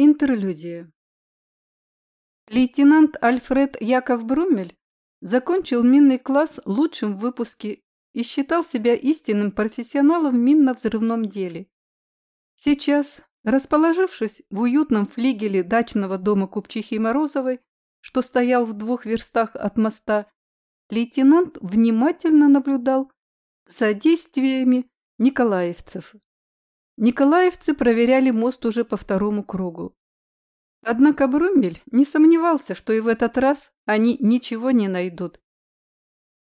Интерлюдия. Лейтенант Альфред Яков Брумель закончил минный класс лучшим в выпуске и считал себя истинным профессионалом в минно-взрывном деле. Сейчас, расположившись в уютном флигеле дачного дома Купчихи Морозовой, что стоял в двух верстах от моста, лейтенант внимательно наблюдал за действиями николаевцев. Николаевцы проверяли мост уже по второму кругу. Однако Брумель не сомневался, что и в этот раз они ничего не найдут.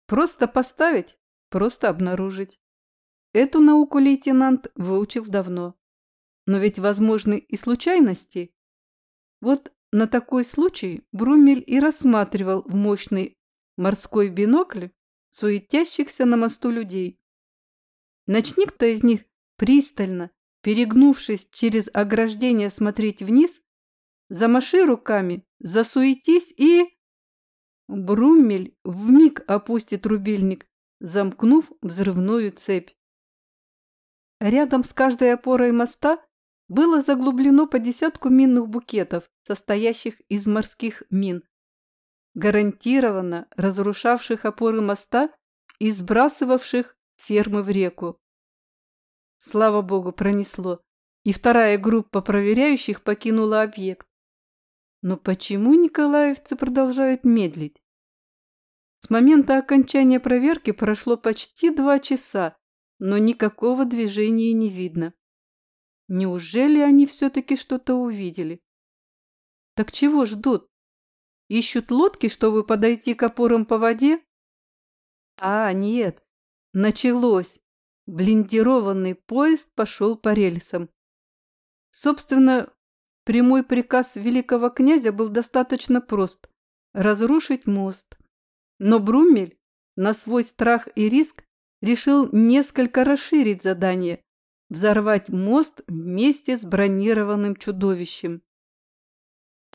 Просто поставить, просто обнаружить. Эту науку лейтенант выучил давно. Но ведь возможны и случайности. Вот на такой случай Брумель и рассматривал в мощный морской бинокль суетящихся на мосту людей. Начни кто из них пристально, перегнувшись через ограждение смотреть вниз, замаши руками, засуетись и... Бруммель вмиг опустит рубильник, замкнув взрывную цепь. Рядом с каждой опорой моста было заглублено по десятку минных букетов, состоящих из морских мин, гарантированно разрушавших опоры моста и сбрасывавших фермы в реку. Слава богу, пронесло, и вторая группа проверяющих покинула объект. Но почему николаевцы продолжают медлить? С момента окончания проверки прошло почти два часа, но никакого движения не видно. Неужели они все-таки что-то увидели? Так чего ждут? Ищут лодки, чтобы подойти к опорам по воде? А, нет, началось. Блиндированный поезд пошел по рельсам. Собственно, прямой приказ великого князя был достаточно прост – разрушить мост. Но Брумель на свой страх и риск решил несколько расширить задание – взорвать мост вместе с бронированным чудовищем.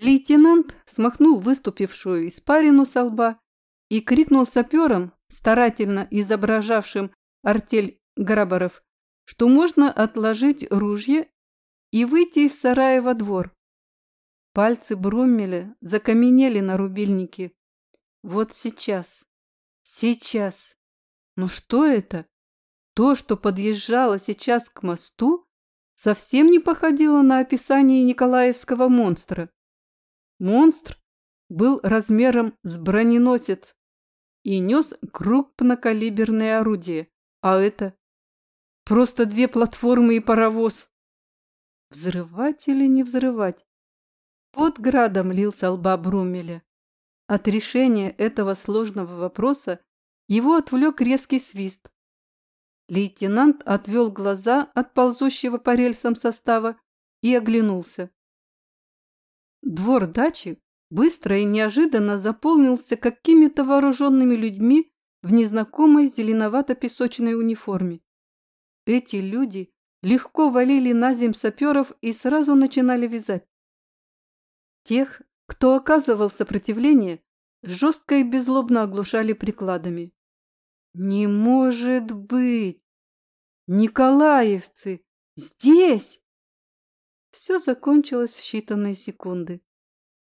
Лейтенант смахнул выступившую испарину со лба и крикнул саперам, старательно изображавшим артель Грабаров, что можно отложить ружье и выйти из сарая во двор. Пальцы Бруммеля закаменели на рубильнике. Вот сейчас, сейчас. Но что это? То, что подъезжало сейчас к мосту, совсем не походило на описание николаевского монстра. Монстр был размером с броненосец и нес крупнокалиберное орудие, а это Просто две платформы и паровоз. Взрывать или не взрывать? Под градом лился лба Брумеля. От решения этого сложного вопроса его отвлек резкий свист. Лейтенант отвел глаза от ползущего по рельсам состава и оглянулся. Двор дачи быстро и неожиданно заполнился какими-то вооруженными людьми в незнакомой зеленовато-песочной униформе. Эти люди легко валили на земь саперов и сразу начинали вязать. Тех, кто оказывал сопротивление, жестко и беззлобно оглушали прикладами. «Не может быть! Николаевцы! Здесь!» Все закончилось в считанные секунды.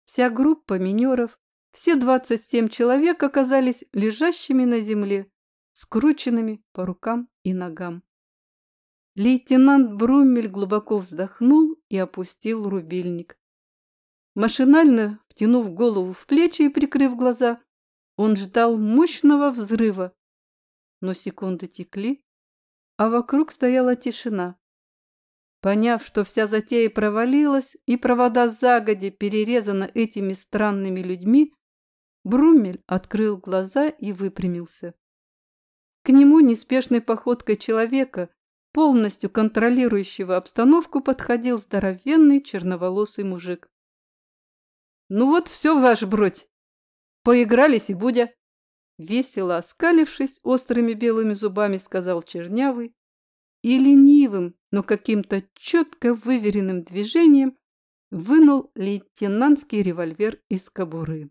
Вся группа минеров, все 27 человек оказались лежащими на земле, скрученными по рукам и ногам. Лейтенант Брумель глубоко вздохнул и опустил рубильник. Машинально втянув голову в плечи и прикрыв глаза, он ждал мощного взрыва. Но секунды текли, а вокруг стояла тишина. Поняв, что вся затея провалилась и провода загоди перерезаны этими странными людьми, Брумель открыл глаза и выпрямился. К нему неспешной походкой человека, полностью контролирующего обстановку, подходил здоровенный черноволосый мужик. «Ну вот все, ваш бродь! Поигрались и будя!» Весело оскалившись острыми белыми зубами, сказал Чернявый и ленивым, но каким-то четко выверенным движением вынул лейтенантский револьвер из кобуры.